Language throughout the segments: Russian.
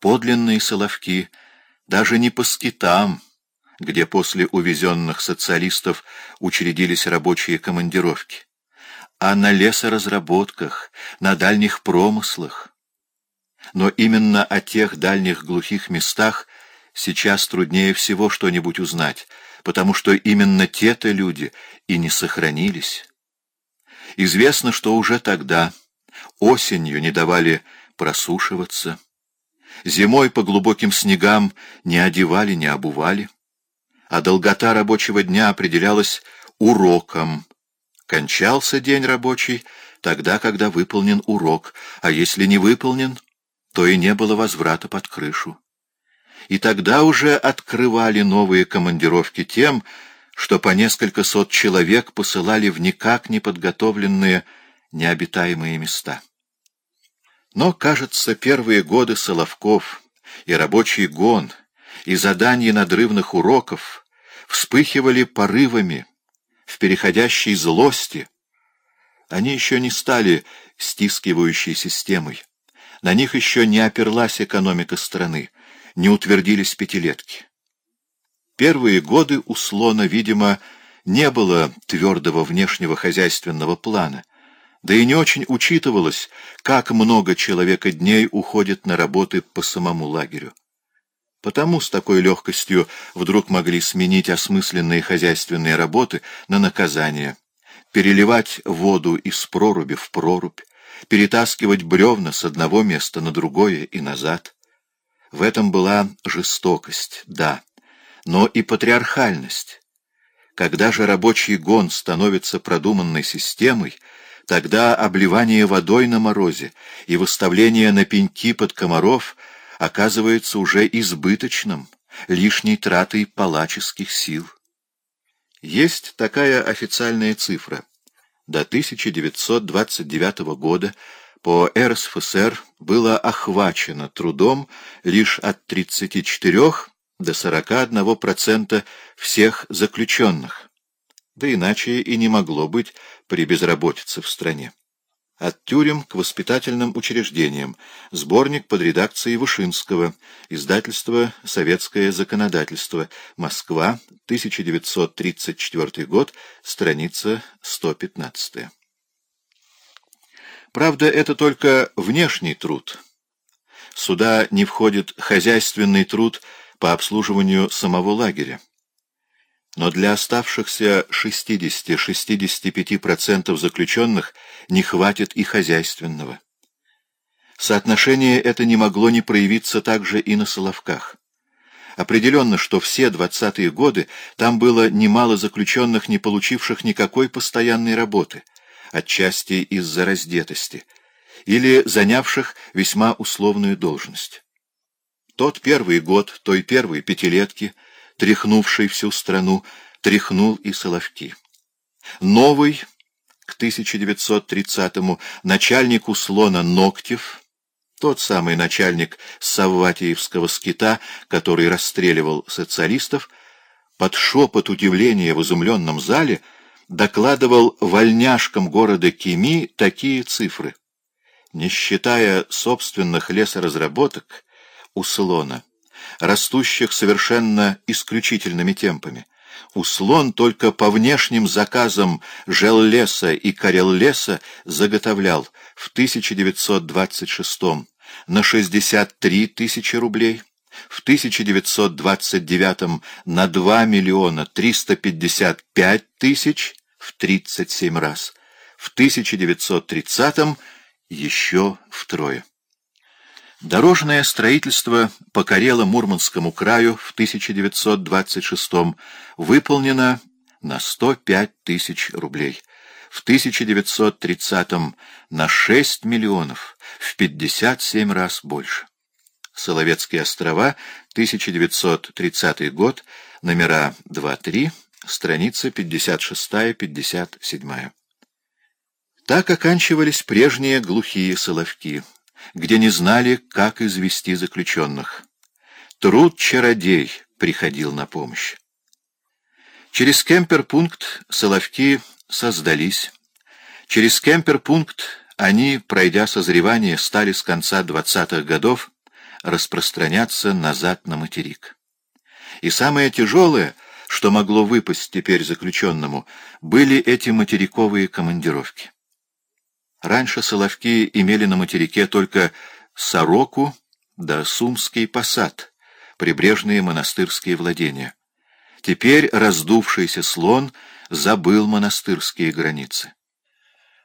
подлинные соловки, даже не по скитам, где после увезенных социалистов учредились рабочие командировки, а на лесоразработках, на дальних промыслах. Но именно о тех дальних глухих местах сейчас труднее всего что-нибудь узнать, потому что именно те-то люди и не сохранились. Известно, что уже тогда, осенью, не давали просушиваться, зимой по глубоким снегам не одевали, не обували, а долгота рабочего дня определялась уроком. Кончался день рабочий тогда, когда выполнен урок, а если не выполнен, то и не было возврата под крышу. И тогда уже открывали новые командировки тем, что по несколько сот человек посылали в никак не подготовленные необитаемые места. Но, кажется, первые годы Соловков и рабочий гон, и задания надрывных уроков вспыхивали порывами в переходящей злости. Они еще не стали стискивающей системой. На них еще не оперлась экономика страны, не утвердились пятилетки. Первые годы у слона, видимо, не было твердого внешнего хозяйственного плана, да и не очень учитывалось, как много человека дней уходит на работы по самому лагерю. Потому с такой легкостью вдруг могли сменить осмысленные хозяйственные работы на наказание, переливать воду из проруби в прорубь, перетаскивать бревна с одного места на другое и назад. В этом была жестокость, да, но и патриархальность. Когда же рабочий гон становится продуманной системой, тогда обливание водой на морозе и выставление на пеньки под комаров оказывается уже избыточным, лишней тратой палаческих сил. Есть такая официальная цифра. До 1929 года по РСФСР было охвачено трудом лишь от 34 до 41% всех заключенных. Да иначе и не могло быть при безработице в стране. От тюрем к воспитательным учреждениям. Сборник под редакцией Вышинского. Издательство «Советское законодательство». Москва, 1934 год, страница 115. Правда, это только внешний труд. Сюда не входит хозяйственный труд по обслуживанию самого лагеря. Но для оставшихся 60-65% заключенных не хватит и хозяйственного. Соотношение это не могло не проявиться также и на Соловках. Определенно, что все двадцатые годы там было немало заключенных, не получивших никакой постоянной работы, отчасти из-за раздетости, или занявших весьма условную должность. Тот первый год той первой пятилетки — тряхнувший всю страну, тряхнул и Соловки. Новый, к 1930-му, начальник услона Ноктев, тот самый начальник Савватиевского скита, который расстреливал социалистов, под шепот удивления в изумленном зале докладывал вольняшкам города Кими такие цифры. Не считая собственных лесоразработок, Услона, растущих совершенно исключительными темпами. Услон только по внешним заказам Желлеса и Кареллеса заготовлял в 1926 на 63 тысячи рублей, в 1929 на 2 миллиона 355 тысяч в 37 раз, в 1930 еще втрое. Дорожное строительство по Карело-Мурманскому краю в 1926 выполнено на 105 тысяч рублей, в 1930 на 6 миллионов, в 57 раз больше. Соловецкие острова, 1930 год, номера 2-3, страница 56-57. Так оканчивались прежние глухие соловки где не знали, как извести заключенных. Труд-чародей приходил на помощь. Через кемперпункт Соловки создались. Через кемперпункт они, пройдя созревание, стали с конца 20-х годов распространяться назад на материк. И самое тяжелое, что могло выпасть теперь заключенному, были эти материковые командировки. Раньше Соловки имели на материке только Сороку да Сумский посад, прибрежные монастырские владения. Теперь раздувшийся слон забыл монастырские границы.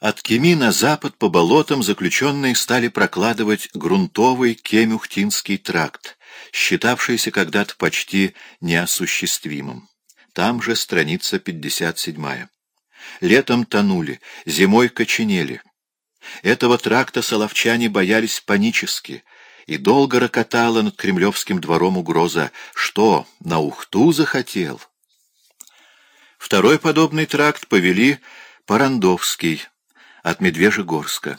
От Кеми на запад по болотам заключенные стали прокладывать грунтовый Кемюхтинский тракт, считавшийся когда-то почти неосуществимым. Там же страница 57. Летом тонули, зимой коченели. Этого тракта соловчане боялись панически, и долго рокотала над кремлевским двором угроза «Что, на Ухту захотел?» Второй подобный тракт повели Парандовский от Медвежьегорска.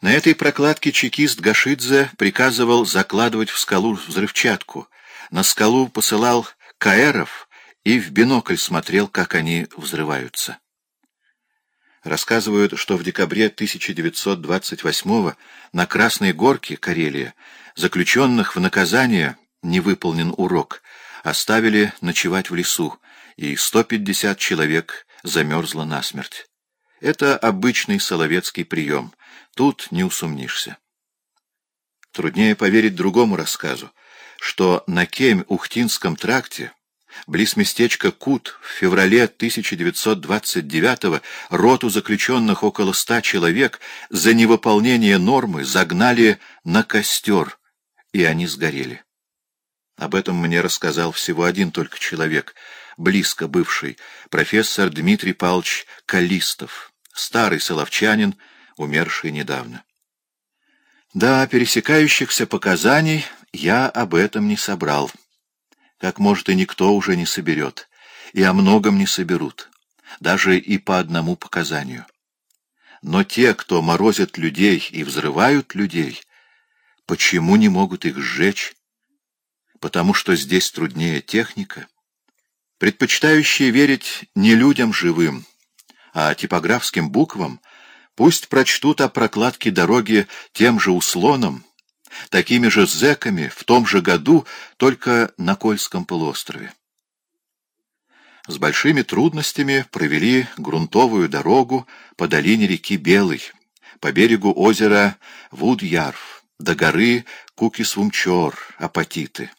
На этой прокладке чекист Гашидзе приказывал закладывать в скалу взрывчатку, на скалу посылал каэров и в бинокль смотрел, как они взрываются. Рассказывают, что в декабре 1928 на Красной Горке, Карелия, заключенных в наказание, не выполнен урок, оставили ночевать в лесу, и 150 человек замерзло насмерть. Это обычный соловецкий прием, тут не усомнишься. Труднее поверить другому рассказу, что на Кемь-Ухтинском тракте Близ местечка Кут в феврале 1929-го роту заключенных около ста человек за невыполнение нормы загнали на костер, и они сгорели. Об этом мне рассказал всего один только человек, близко бывший, профессор Дмитрий Павлович Калистов, старый соловчанин, умерший недавно. Да, пересекающихся показаний я об этом не собрал как, может, и никто уже не соберет, и о многом не соберут, даже и по одному показанию. Но те, кто морозят людей и взрывают людей, почему не могут их сжечь? Потому что здесь труднее техника. Предпочитающие верить не людям живым, а типографским буквам, пусть прочтут о прокладке дороги тем же услоном, такими же зэками в том же году, только на Кольском полуострове. С большими трудностями провели грунтовую дорогу по долине реки Белой, по берегу озера Вудьярв, до горы Кукисвумчор, Апатиты,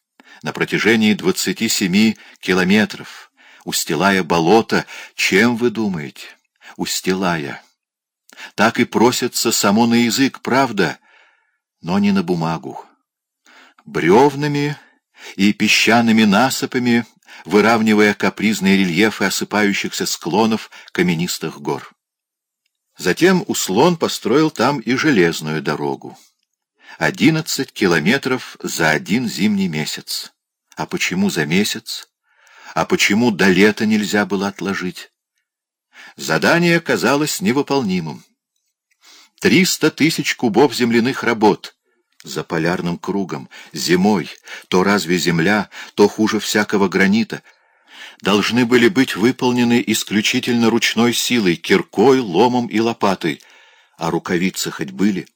на протяжении 27 километров, устилая болото, чем вы думаете? Устилая. Так и просится само на язык, правда? Но не на бумагу. Бревнами и песчаными насыпами, выравнивая капризные рельефы осыпающихся склонов каменистых гор. Затем Услон построил там и железную дорогу. Одиннадцать километров за один зимний месяц. А почему за месяц? А почему до лета нельзя было отложить? Задание казалось невыполнимым. Триста тысяч кубов земляных работ за полярным кругом, зимой, то разве земля, то хуже всякого гранита, должны были быть выполнены исключительно ручной силой, киркой, ломом и лопатой, а рукавицы хоть были.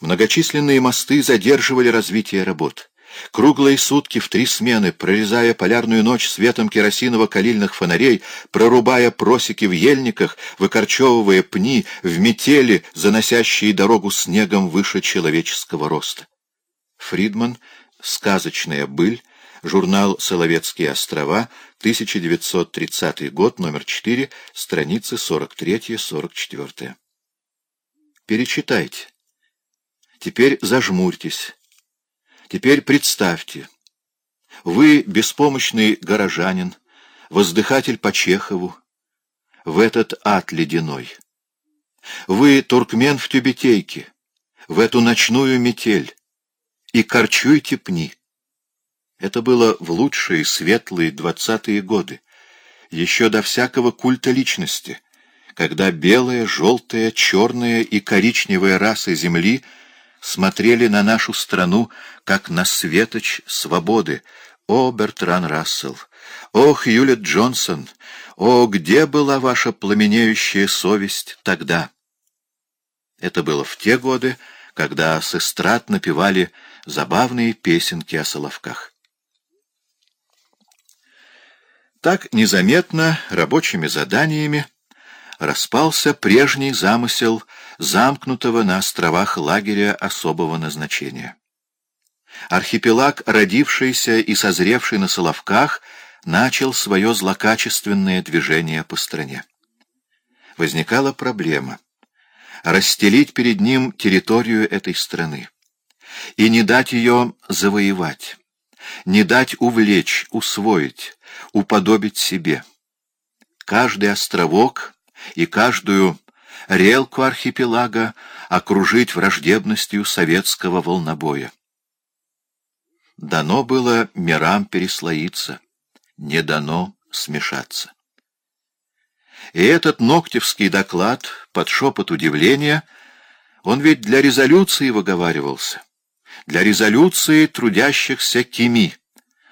Многочисленные мосты задерживали развитие работ. Круглые сутки в три смены, прорезая полярную ночь светом керосиново-калильных фонарей, прорубая просеки в ельниках, выкорчевывая пни в метели, заносящие дорогу снегом выше человеческого роста. Фридман «Сказочная быль», журнал «Соловецкие острова», 1930 год, номер 4, страницы 43-44. Перечитайте. Теперь зажмурьтесь. Теперь представьте, вы беспомощный горожанин, воздыхатель по Чехову, в этот ад ледяной. Вы туркмен в тюбетейке, в эту ночную метель, и корчуйте пни. Это было в лучшие светлые двадцатые годы, еще до всякого культа личности, когда белая, желтая, черная и коричневая расы Земли — смотрели на нашу страну, как на светоч свободы. О, Бертран Рассел! О, Хьюлет Джонсон! О, где была ваша пламенеющая совесть тогда? Это было в те годы, когда с эстрад напевали забавные песенки о соловках. Так незаметно рабочими заданиями распался прежний замысел замкнутого на островах лагеря особого назначения. Архипелаг, родившийся и созревший на Соловках, начал свое злокачественное движение по стране. Возникала проблема — расстелить перед ним территорию этой страны и не дать ее завоевать, не дать увлечь, усвоить, уподобить себе. Каждый островок и каждую релку архипелага окружить враждебностью советского волнобоя. Дано было мирам переслоиться, не дано смешаться. И этот Ноктевский доклад, под шепот удивления, он ведь для резолюции выговаривался, для резолюции трудящихся Кими,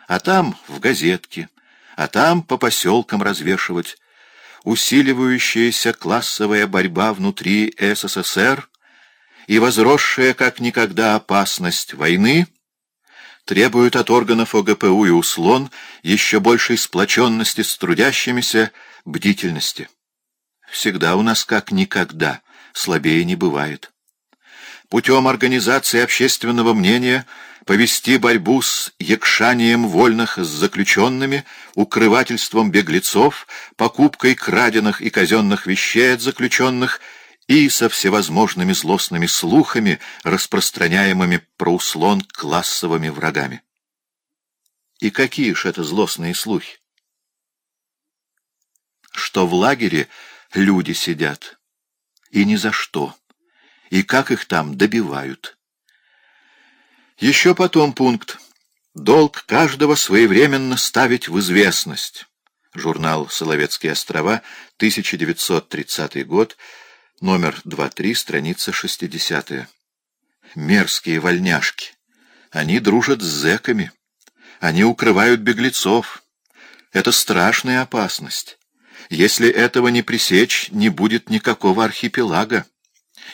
а там в газетке, а там по поселкам развешивать, усиливающаяся классовая борьба внутри СССР и возросшая как никогда опасность войны требуют от органов ОГПУ и УСЛОН еще большей сплоченности с трудящимися, бдительности. Всегда у нас как никогда, слабее не бывает. Путем организации общественного мнения – повести борьбу с якшанием вольных с заключенными, укрывательством беглецов, покупкой краденных и казенных вещей от заключенных и со всевозможными злостными слухами, распространяемыми про услон классовыми врагами. И какие ж это злостные слухи? Что в лагере люди сидят, и ни за что, и как их там добивают. Еще потом пункт. Долг каждого своевременно ставить в известность. Журнал «Соловецкие острова», 1930 год, номер 2-3, страница 60 Мерзкие вольняшки. Они дружат с зэками. Они укрывают беглецов. Это страшная опасность. Если этого не пресечь, не будет никакого архипелага.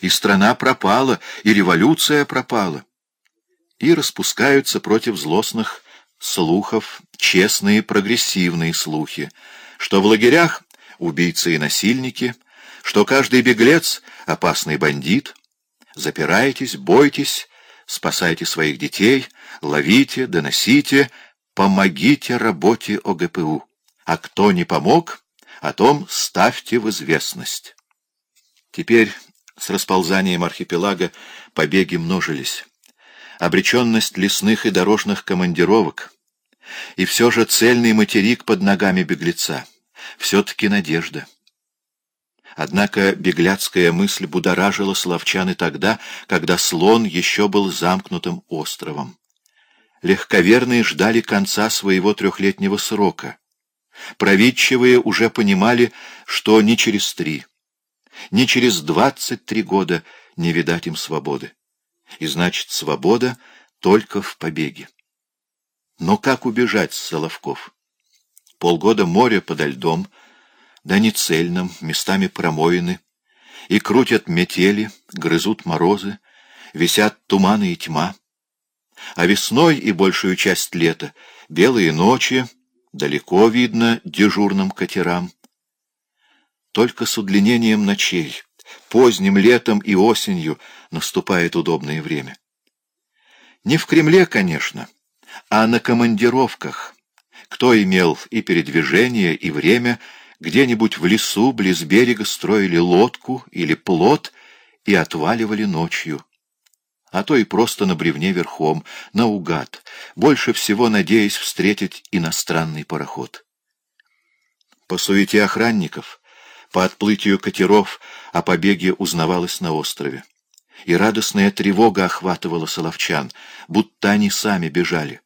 И страна пропала, и революция пропала и распускаются против злостных слухов честные прогрессивные слухи, что в лагерях убийцы и насильники, что каждый беглец — опасный бандит. Запирайтесь, бойтесь, спасайте своих детей, ловите, доносите, помогите работе ОГПУ. А кто не помог, о том ставьте в известность. Теперь с расползанием архипелага побеги множились обреченность лесных и дорожных командировок, и все же цельный материк под ногами беглеца, все-таки надежда. Однако бегляцкая мысль будоражила словчан и тогда, когда слон еще был замкнутым островом. Легковерные ждали конца своего трехлетнего срока. Провидчивые уже понимали, что ни через три, ни через двадцать три года не видать им свободы и значит, свобода только в побеге. Но как убежать с Соловков? Полгода моря подо льдом, да не цельным, местами промоины, и крутят метели, грызут морозы, висят туманы и тьма. А весной и большую часть лета белые ночи, далеко видно дежурным катерам. Только с удлинением ночей Поздним летом и осенью наступает удобное время. Не в Кремле, конечно, а на командировках. Кто имел и передвижение, и время, где-нибудь в лесу, близ берега строили лодку или плот и отваливали ночью. А то и просто на бревне верхом, наугад, больше всего надеясь встретить иностранный пароход. По суете охранников — по отплытию катеров о побеге узнавалось на острове. И радостная тревога охватывала соловчан, будто они сами бежали.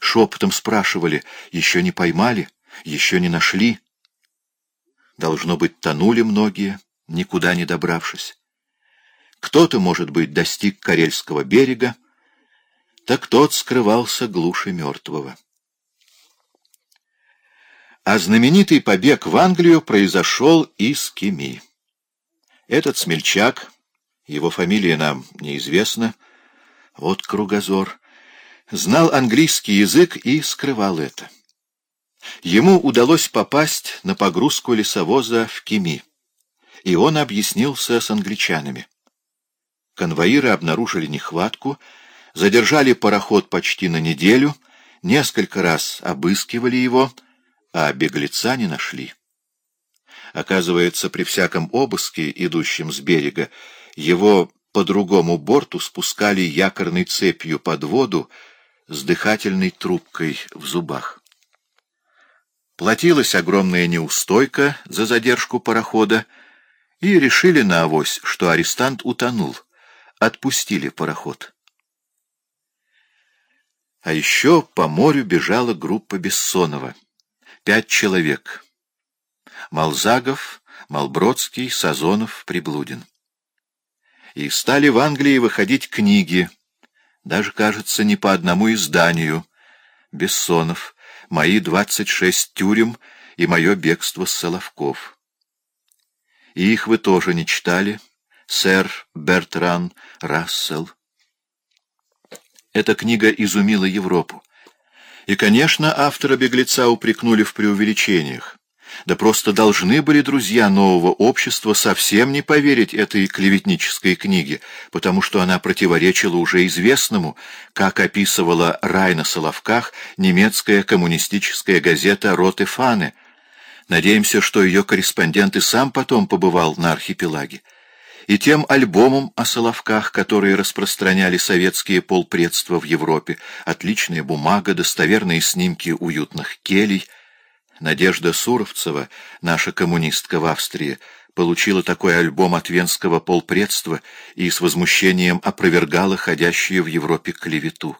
Шепотом спрашивали, еще не поймали, еще не нашли. Должно быть, тонули многие, никуда не добравшись. Кто-то, может быть, достиг Карельского берега, так тот скрывался глуши мертвого. А знаменитый побег в Англию произошел из Кеми. Этот смельчак, Его фамилия нам неизвестна. Вот кругозор. Знал английский язык и скрывал это. Ему удалось попасть на погрузку лесовоза в Кими, и он объяснился с англичанами. Конвоиры обнаружили нехватку, задержали пароход почти на неделю, несколько раз обыскивали его, а беглеца не нашли. Оказывается, при всяком обыске, идущем с берега, его по другому борту спускали якорной цепью под воду с дыхательной трубкой в зубах. Платилась огромная неустойка за задержку парохода, и решили на авось, что арестант утонул. Отпустили пароход. А еще по морю бежала группа Бессонова. Пять человек. Малзагов, Малбродский, Сазонов, Приблудин. И стали в Англии выходить книги, даже, кажется, не по одному изданию. Бессонов, мои двадцать шесть тюрем и мое бегство с Соловков. И их вы тоже не читали, сэр Бертран Рассел. Эта книга изумила Европу. И, конечно, автора «Беглеца» упрекнули в преувеличениях. Да просто должны были друзья нового общества совсем не поверить этой клеветнической книге, потому что она противоречила уже известному, как описывала рай на Соловках немецкая коммунистическая газета «Роте Фане». Надеемся, что ее корреспондент и сам потом побывал на архипелаге и тем альбомом о Соловках, которые распространяли советские полпредства в Европе, отличная бумага, достоверные снимки уютных келей. Надежда Суровцева, наша коммунистка в Австрии, получила такой альбом от венского полпредства и с возмущением опровергала ходящую в Европе клевету.